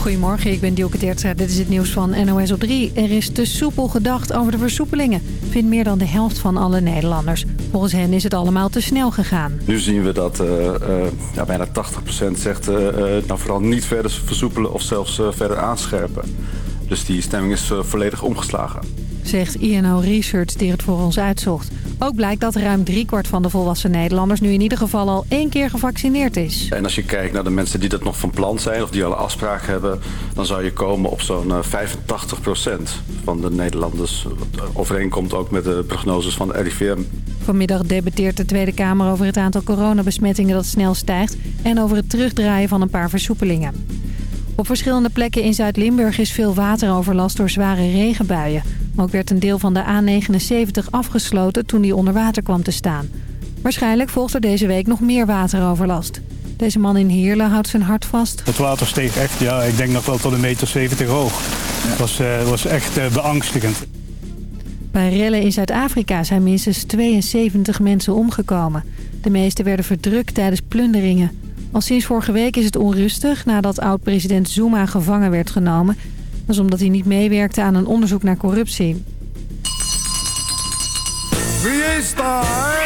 Goedemorgen, ik ben Dielke Teertstra. Dit is het nieuws van NOS op 3. Er is te soepel gedacht over de versoepelingen. Vindt meer dan de helft van alle Nederlanders. Volgens hen is het allemaal te snel gegaan. Nu zien we dat uh, uh, ja, bijna 80% zegt uh, nou vooral niet verder versoepelen of zelfs verder aanscherpen. Dus die stemming is volledig omgeslagen. Zegt INO Research die het voor ons uitzocht. Ook blijkt dat ruim driekwart van de volwassen Nederlanders... nu in ieder geval al één keer gevaccineerd is. En als je kijkt naar de mensen die dat nog van plan zijn... of die al een afspraak hebben... dan zou je komen op zo'n 85% van de Nederlanders. Wat overeenkomt ook met de prognoses van de RIVM. Vanmiddag debatteert de Tweede Kamer over het aantal coronabesmettingen dat snel stijgt... en over het terugdraaien van een paar versoepelingen. Op verschillende plekken in Zuid-Limburg is veel wateroverlast door zware regenbuien. Ook werd een deel van de A79 afgesloten toen die onder water kwam te staan. Waarschijnlijk volgt er deze week nog meer wateroverlast. Deze man in Heerlen houdt zijn hart vast. Het water steeg echt, ja, ik denk nog wel tot een meter 70 hoog. Het was, uh, was echt uh, beangstigend. Bij rellen in Zuid-Afrika zijn minstens 72 mensen omgekomen. De meeste werden verdrukt tijdens plunderingen. Al sinds vorige week is het onrustig nadat oud-president Zuma gevangen werd genomen. Dat is omdat hij niet meewerkte aan een onderzoek naar corruptie. Wie is daar?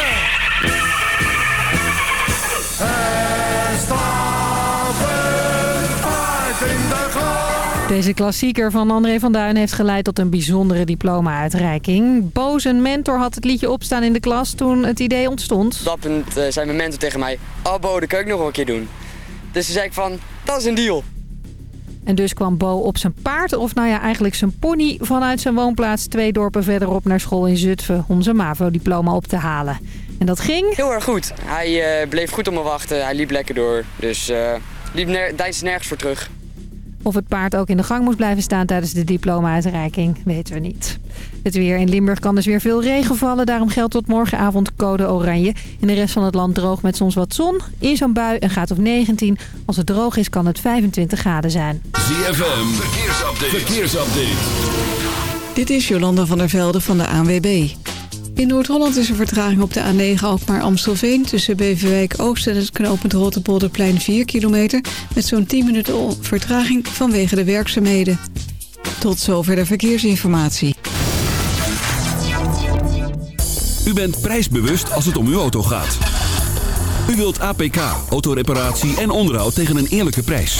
Deze klassieker van André van Duin heeft geleid tot een bijzondere diploma-uitreiking. Boos een mentor had het liedje opstaan in de klas toen het idee ontstond. Dappend uh, zei mijn mentor tegen mij, oh Bo, dat kan ik nog wel een keer doen. Dus toen zei ik van, dat is een deal. En dus kwam Bo op zijn paard, of nou ja, eigenlijk zijn pony... vanuit zijn woonplaats twee dorpen verderop naar school in Zutphen... om zijn MAVO-diploma op te halen. En dat ging... Heel erg goed. Hij uh, bleef goed op me wachten. Hij liep lekker door. Dus uh, liep ner nergens voor terug. Of het paard ook in de gang moest blijven staan tijdens de diploma-uitreiking, weten we niet. Het weer in Limburg kan dus weer veel regen vallen. Daarom geldt tot morgenavond code oranje. In de rest van het land droog met soms wat zon. In zo'n bui een gaat op 19. Als het droog is kan het 25 graden zijn. ZFM, verkeersupdate. verkeersupdate. Dit is Jolanda van der Velde van de ANWB. In Noord-Holland is er vertraging op de A9 Alkmaar-Amstelveen... tussen Beverwijk Oost en het knooppunt Rotterpolderplein 4 kilometer... met zo'n 10 minuten vertraging vanwege de werkzaamheden. Tot zover de verkeersinformatie. U bent prijsbewust als het om uw auto gaat. U wilt APK, autoreparatie en onderhoud tegen een eerlijke prijs.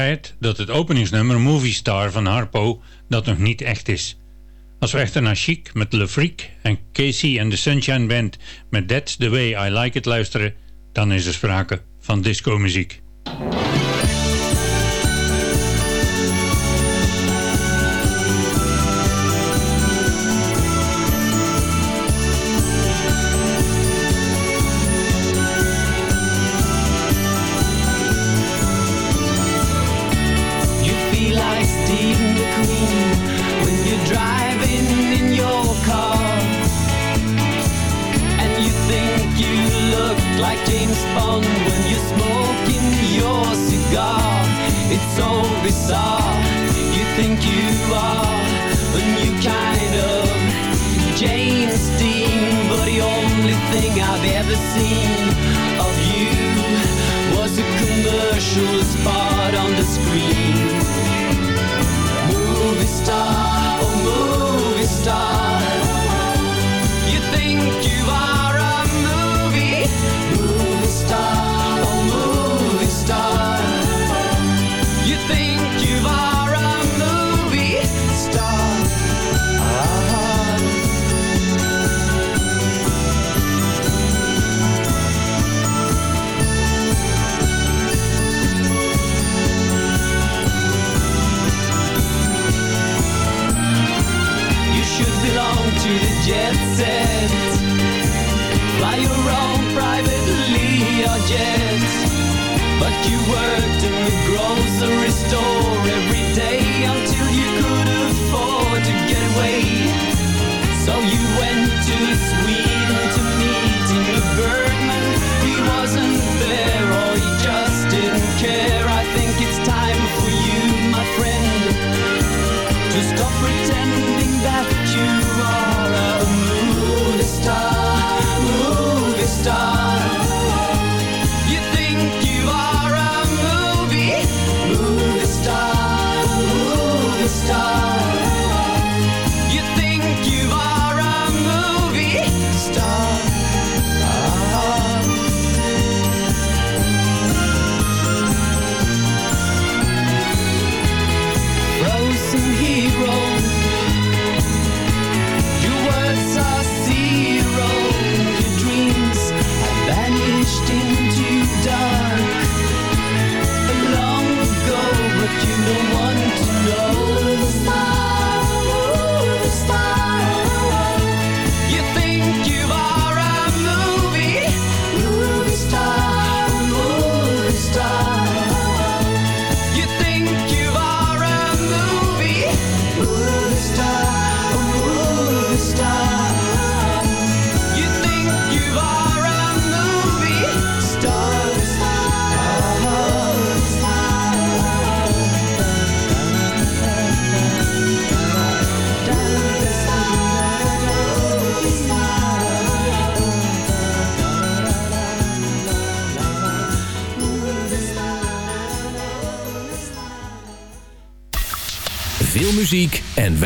het dat het openingsnummer Movie Star van Harpo dat nog niet echt is. Als we echter naar Chic met Le Freak en Casey en the Sunshine Band met That's the Way I Like It luisteren, dan is er sprake van disco muziek.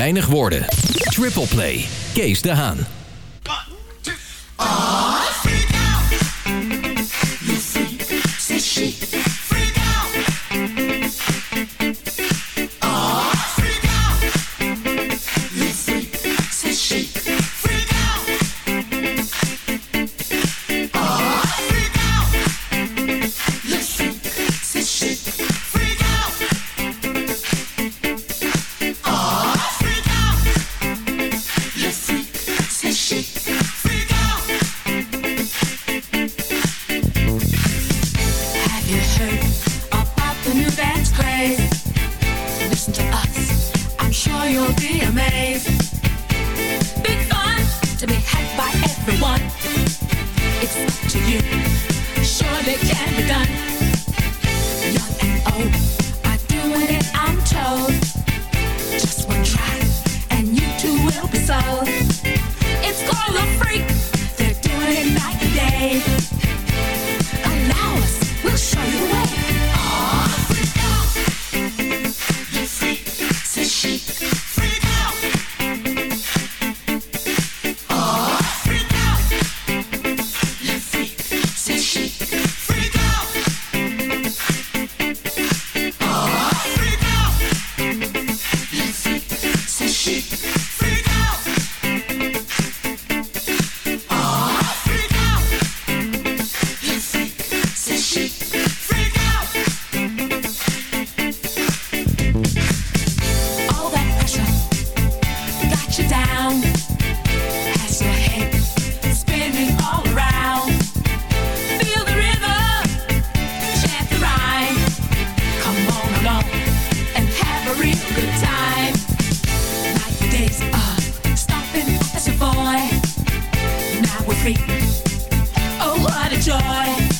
Weinig woorden. Triple Play, Kees de Haan. lot of joy.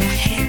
your head.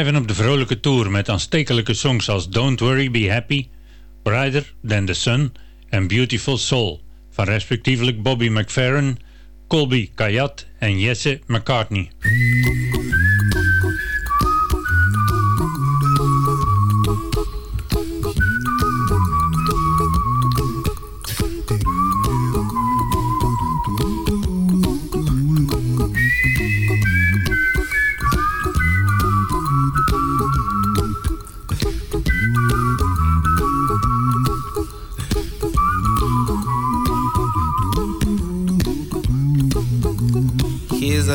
Blijven op de vrolijke tour met aanstekelijke songs als Don't Worry Be Happy, Brighter Than The Sun en Beautiful Soul van respectievelijk Bobby McFerrin, Colby Kayat en Jesse McCartney.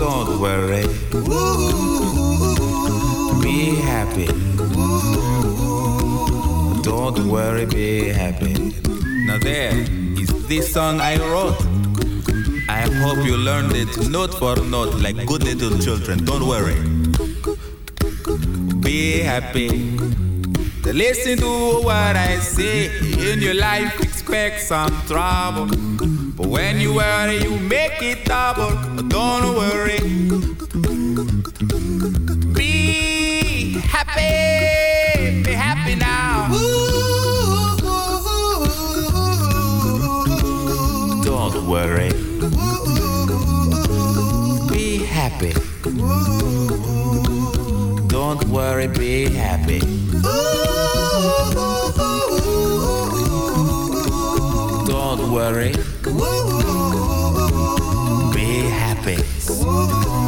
Don't worry. Be happy. Don't worry, be happy. Now there is this song I wrote. I hope you learned it note for note like good little children. Don't worry. Be happy. Listen to what I say. In your life, expect some trouble. But when you worry, you make it double. Don't worry. Be happy. Be happy now. Don't worry. Be happy. Don't worry, be happy. Don't worry.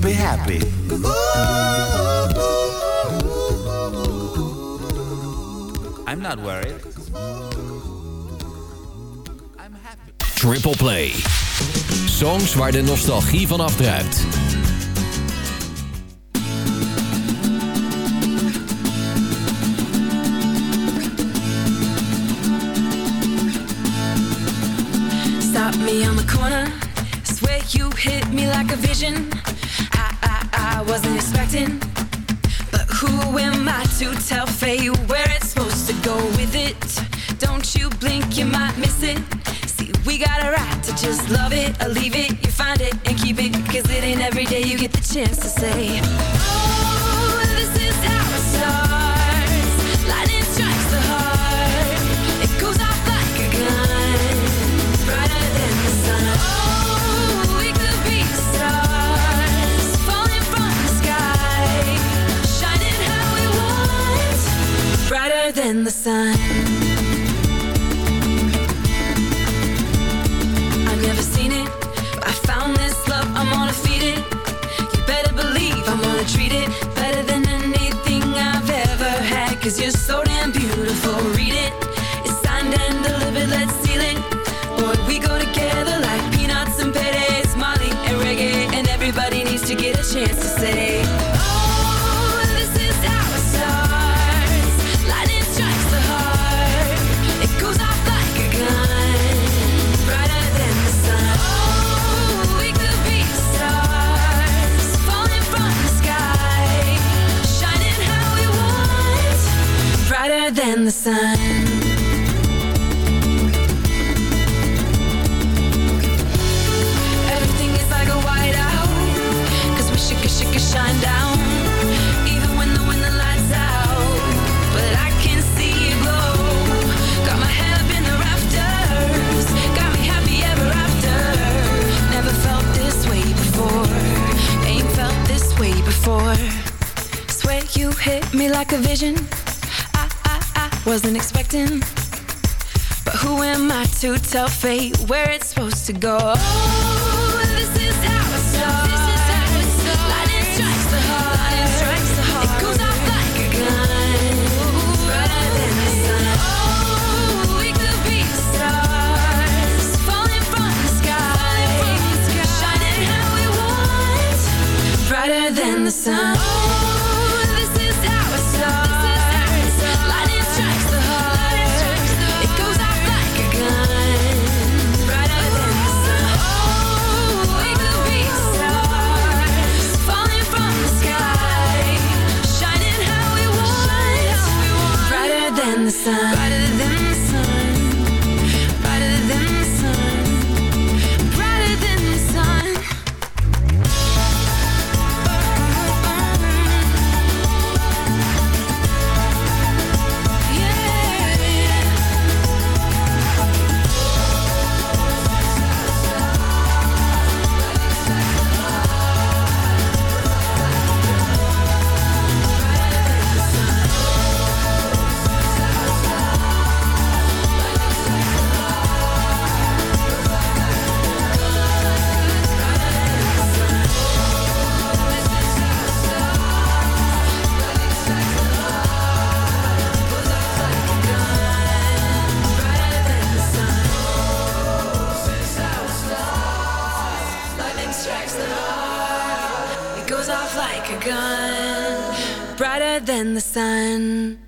be happy. I'm not worried. I'm happy. Triple Play. Songs waar de nostalgie van afdruipt. I, I, I wasn't expecting. But who am I to tell fate where it's supposed to go? Oh, this is how it starts. Lightning strikes the heart. It goes off like a gun. Brighter than the sun. Oh, we could be stars. Falling from the sky. Shining how we want. Brighter than the sun. sun. than the sun.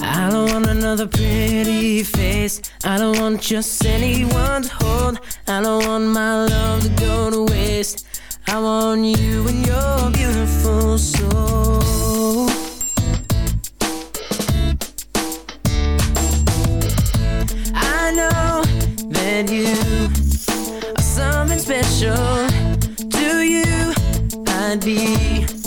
I don't want another pretty face. I don't want just anyone to hold. I don't want my love to go to waste. I want you and your beautiful soul. said you are something special. To you? I'd be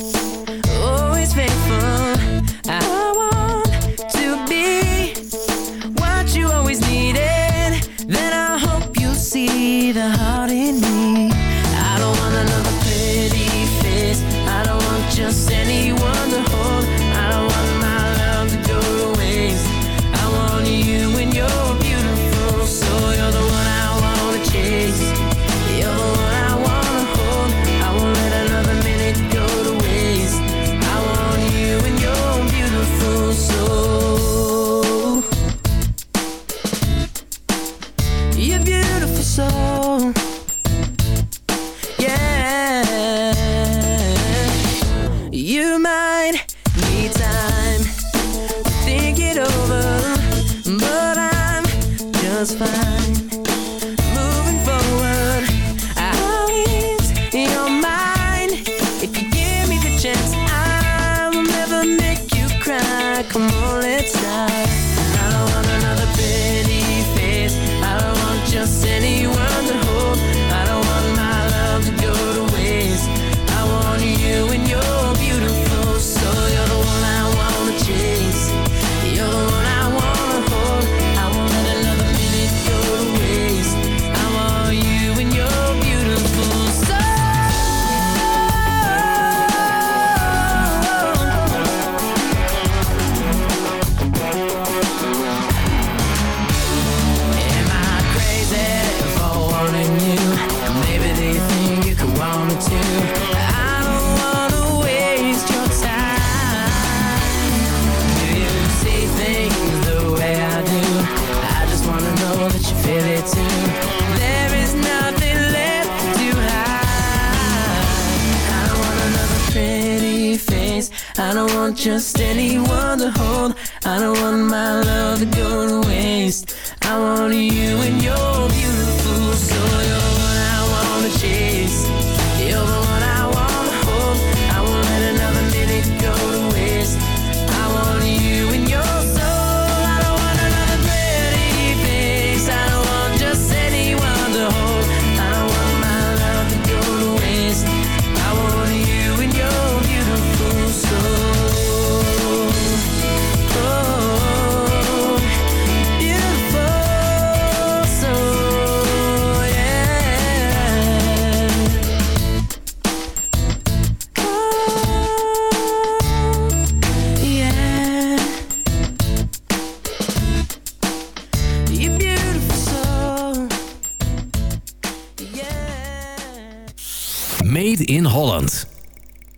Made in Holland.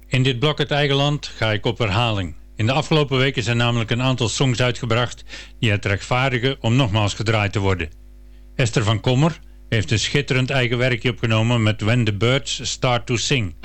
In dit blok het eigen land ga ik op herhaling. In de afgelopen weken zijn namelijk een aantal songs uitgebracht... die het rechtvaardigen om nogmaals gedraaid te worden. Esther van Kommer heeft een schitterend eigen werkje opgenomen... met When the Birds Start to Sing.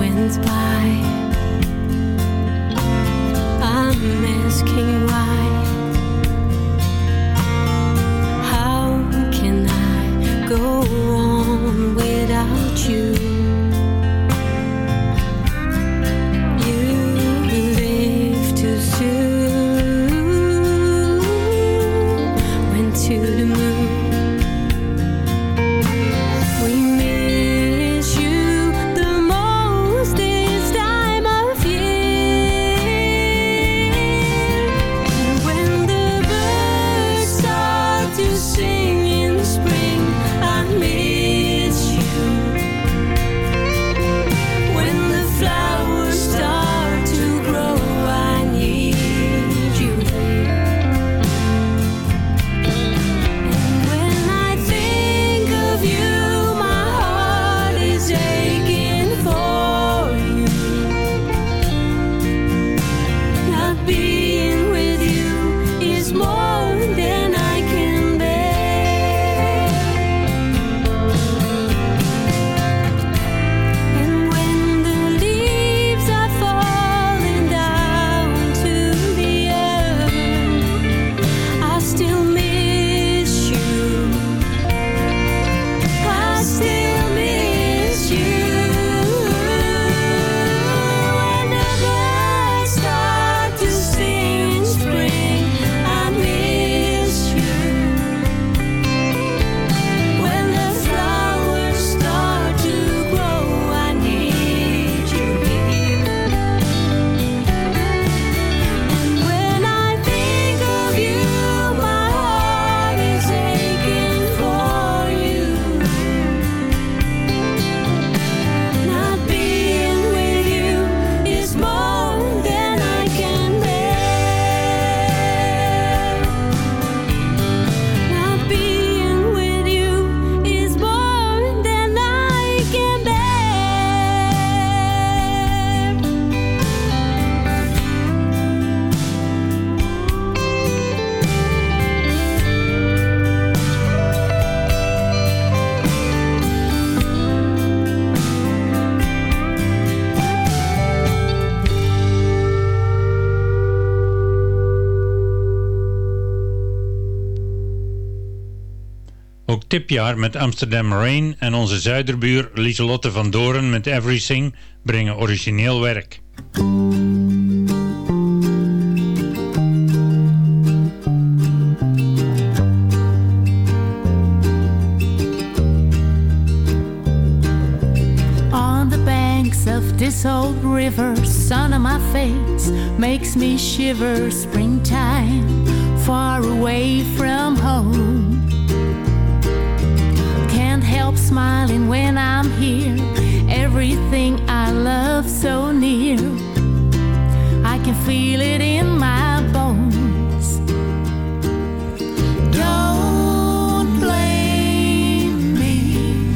winds blow. Tipjaar met Amsterdam Rain en onze zuiderbuur Lieselotte van Doren met Everything brengen origineel werk. On the banks of this old river, sun on my face makes me shiver. Springtime, far away from home. Smiling when I'm here. Everything I love so near. I can feel it in my bones. Don't blame me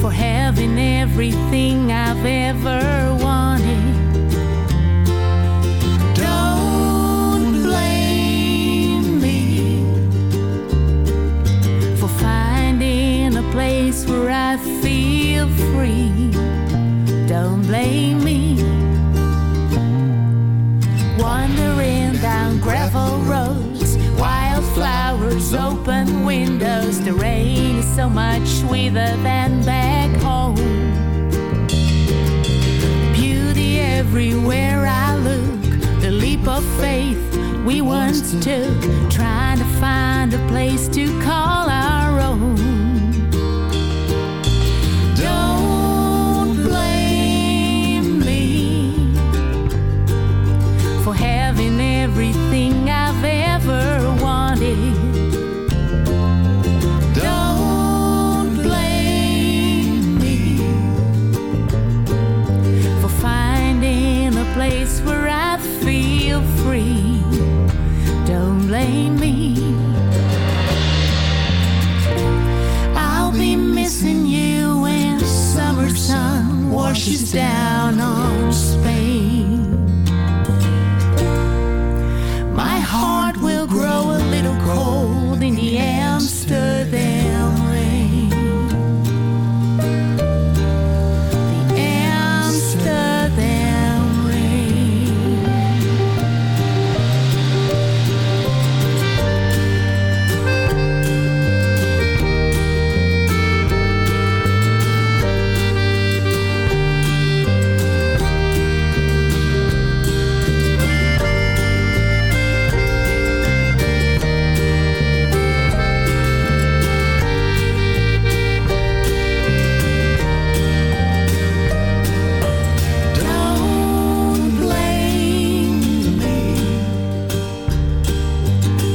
for having everything I've ever Don't blame me. Wandering down gravel roads, wildflowers, open windows. The rain is so much sweeter than back home. Beauty everywhere I look, the leap of faith we once took, trying to find a place to call washes down on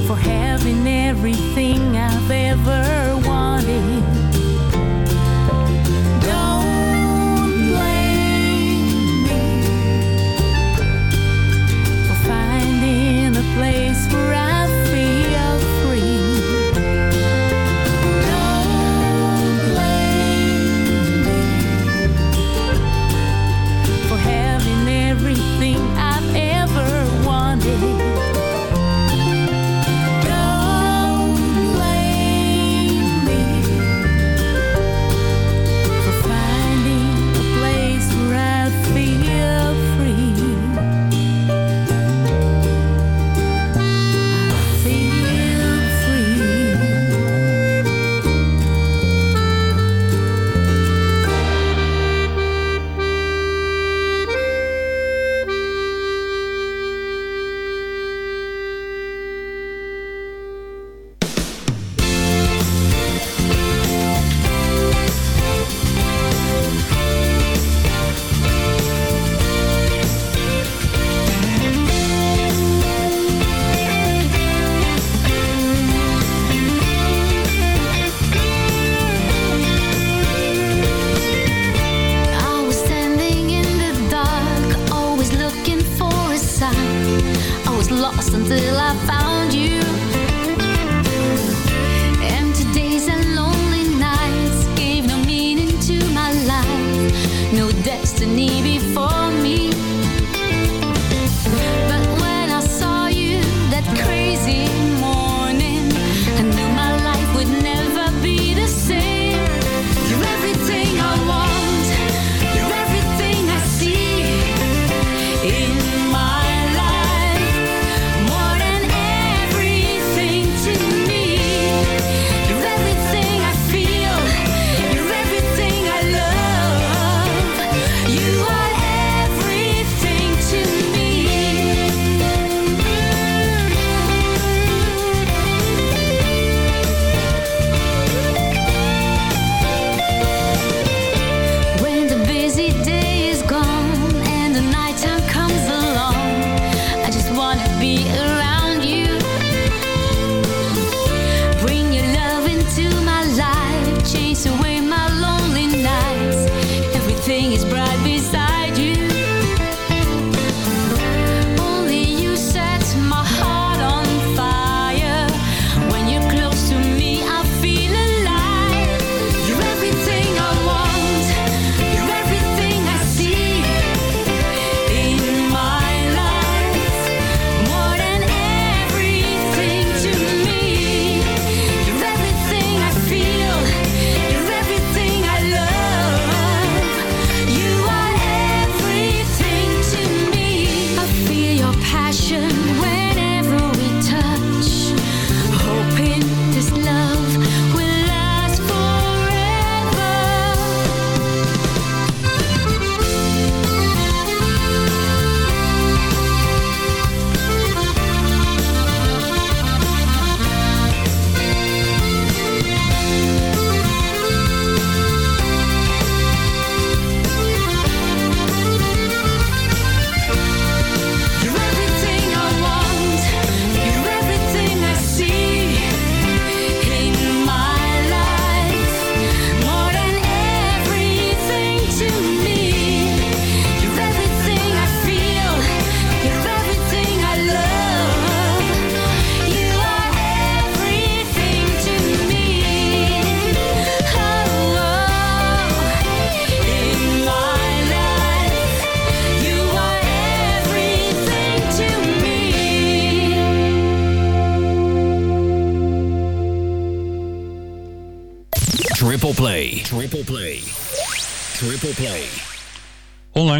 for having everything I've ever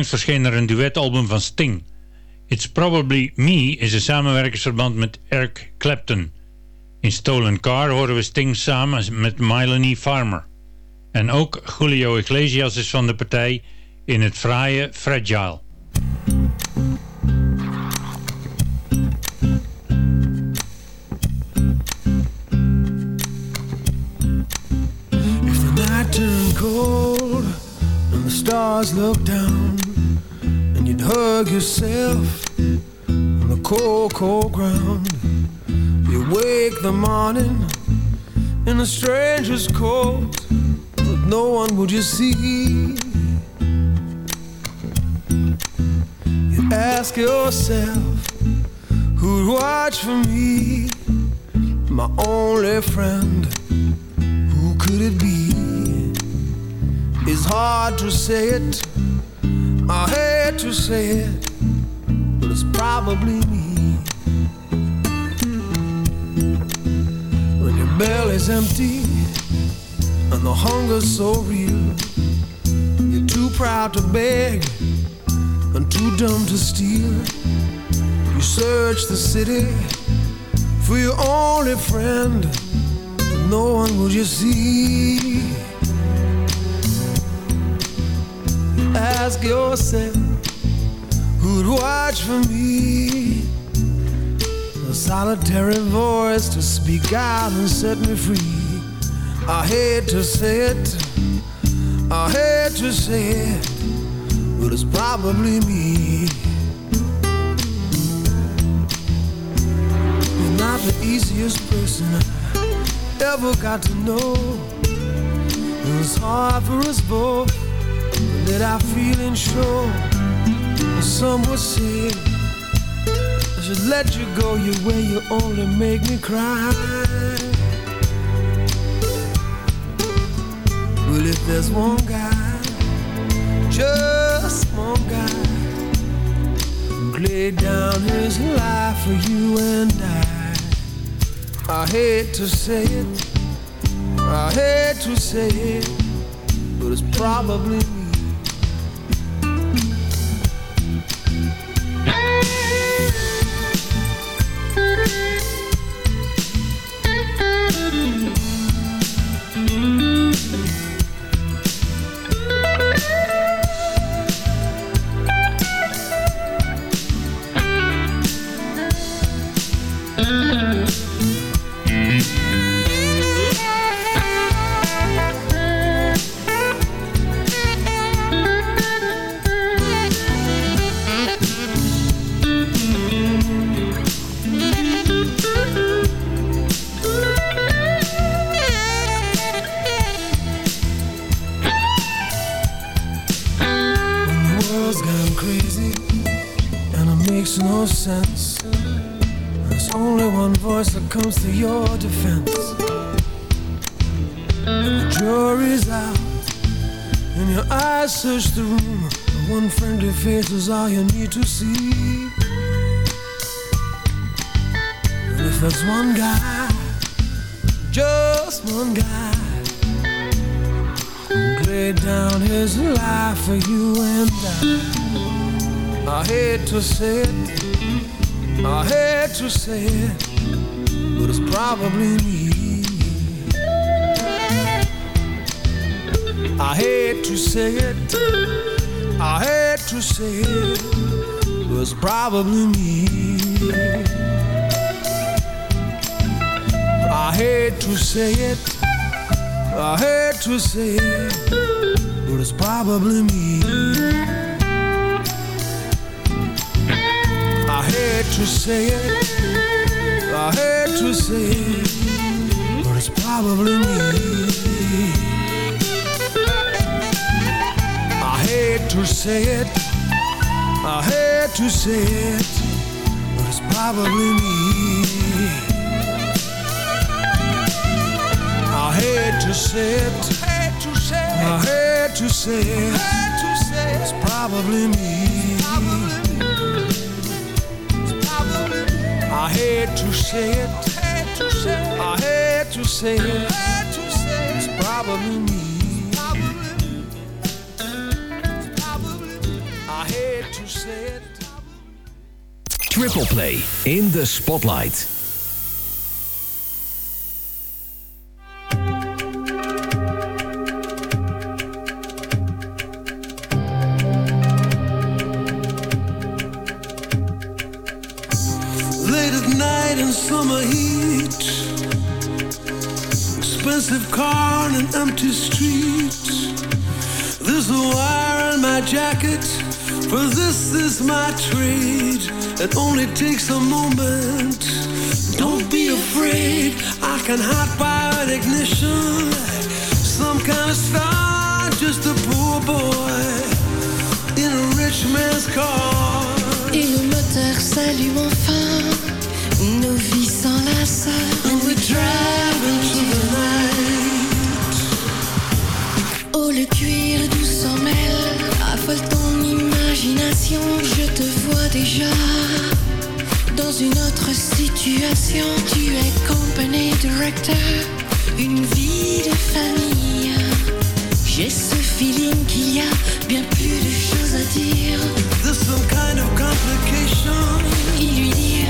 verscheen er een duetalbum van Sting. It's Probably Me is een samenwerkingsverband met Eric Clapton. In Stolen Car horen we Sting samen met Melanie Farmer. En ook Julio Iglesias is van de partij in het fraaie Fragile. Stars down, you'd hug yourself on the cold, cold ground, you wake the morning in a stranger's coat, but no one would you see. You ask yourself, who'd watch for me, my only friend? Who could it be? It's hard to say it. I hate to say it, but it's probably me. When your belly's empty and the hunger's so real, you're too proud to beg and too dumb to steal. You search the city for your only friend but no one will you see. Ask yourself who'd watch for me. A solitary voice to speak out and set me free. I hate to say it, I hate to say it, but it's probably me. You're not the easiest person I ever got to know. It was hard for us both to I feel show. Some would say I should let you go your way. You only make me cry. Well, if there's one guy, just one guy, laid down his life for you and I. I hate to say it, I hate to say it, but it's probably me. comes to your defense. And the jury's out, and your eyes search the room. One friendly face is all you need to see. And if there's one guy, just one guy, who laid down his life for you and I, I hate to say it, I hate to say it but it's probably me. I hate to say it, I hate to say it, but it's probably me. I hate to say it, I hate to say it, but it's probably me. To say it. I hate to say it, but it's probably me. I hate to say it, I hate to say it, but it's probably me. I hate to say it, I hate to say it, it's probably me. I hate to say it. I hate to say it. It's probably me. I hate to say it. Triple Play in the Spotlight. An empty street. There's a wire on my jacket, for this is my trade. It only takes a moment. Don't be afraid, I can hot fire an ignition. Some kind of star, just a poor boy in a rich man's car. Et le moteur s'allume enfin, nos vies s'enlacent. And we drive le cuir doux s'en mêle, affole ton imagination. Je te vois déjà dans une autre situation. Tu es company director, une vie de famille. J'ai ce feeling qu'il y a bien plus de choses à dire. There's some kind of complication. Il lui dit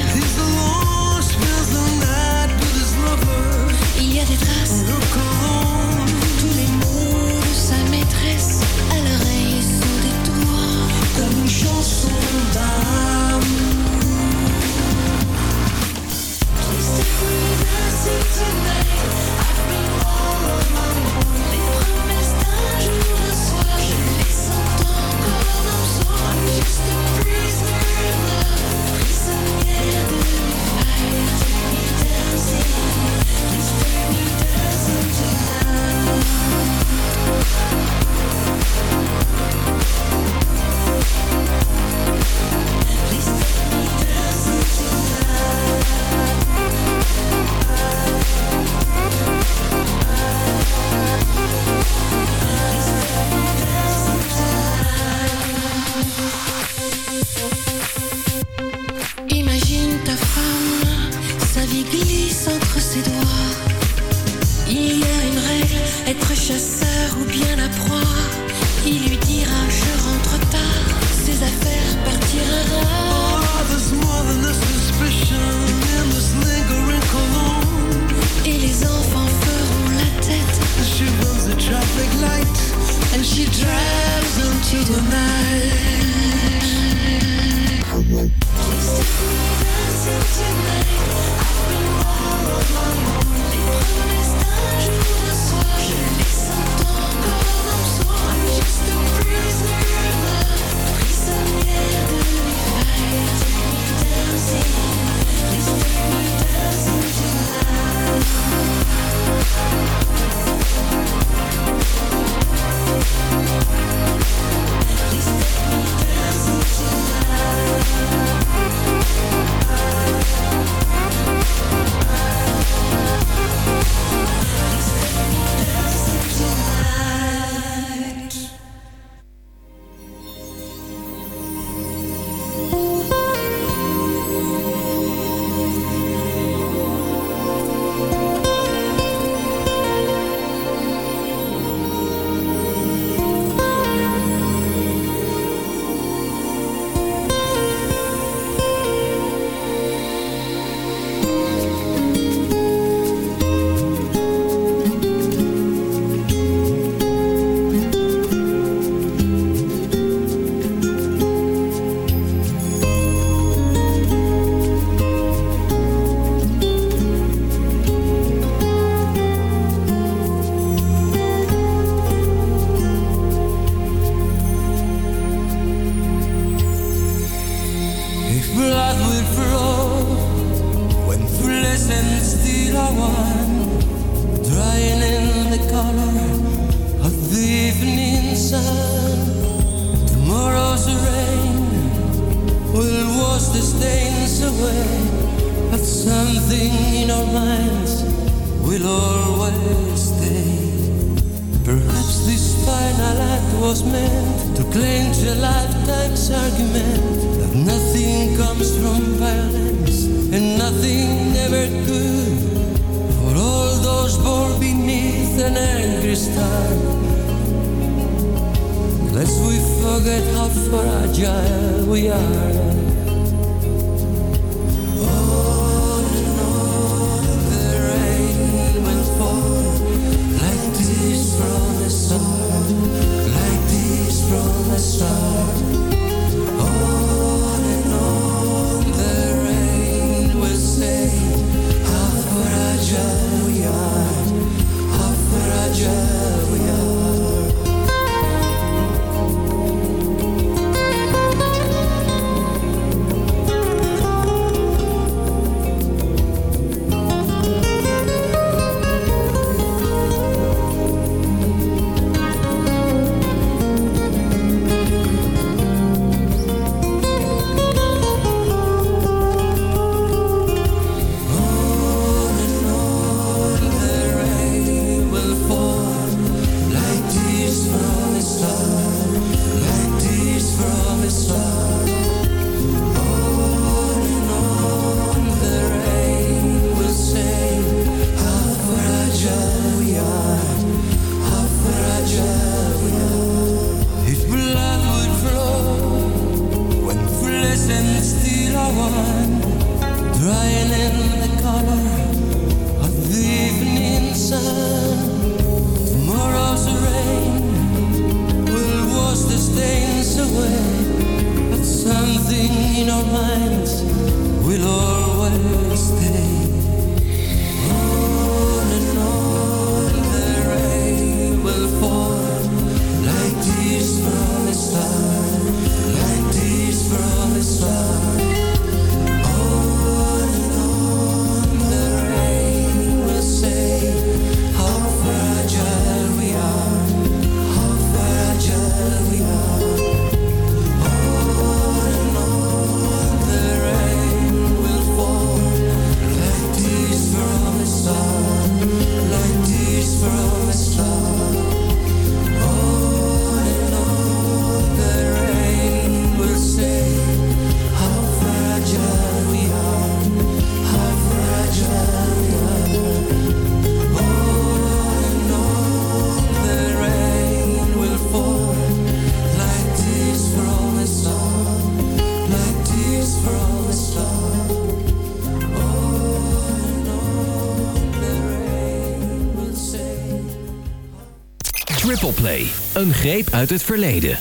Een greep uit het verleden.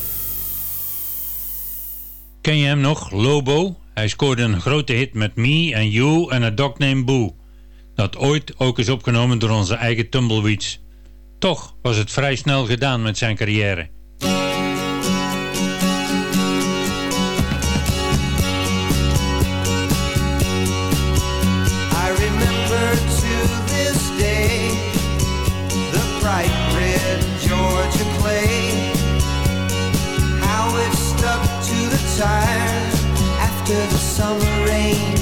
Ken je hem nog, Lobo? Hij scoorde een grote hit met Me and You en A Dog Named Boo. Dat ooit ook is opgenomen door onze eigen Tumbleweeds. Toch was het vrij snel gedaan met zijn carrière. tired after the summer rain.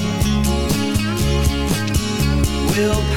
We'll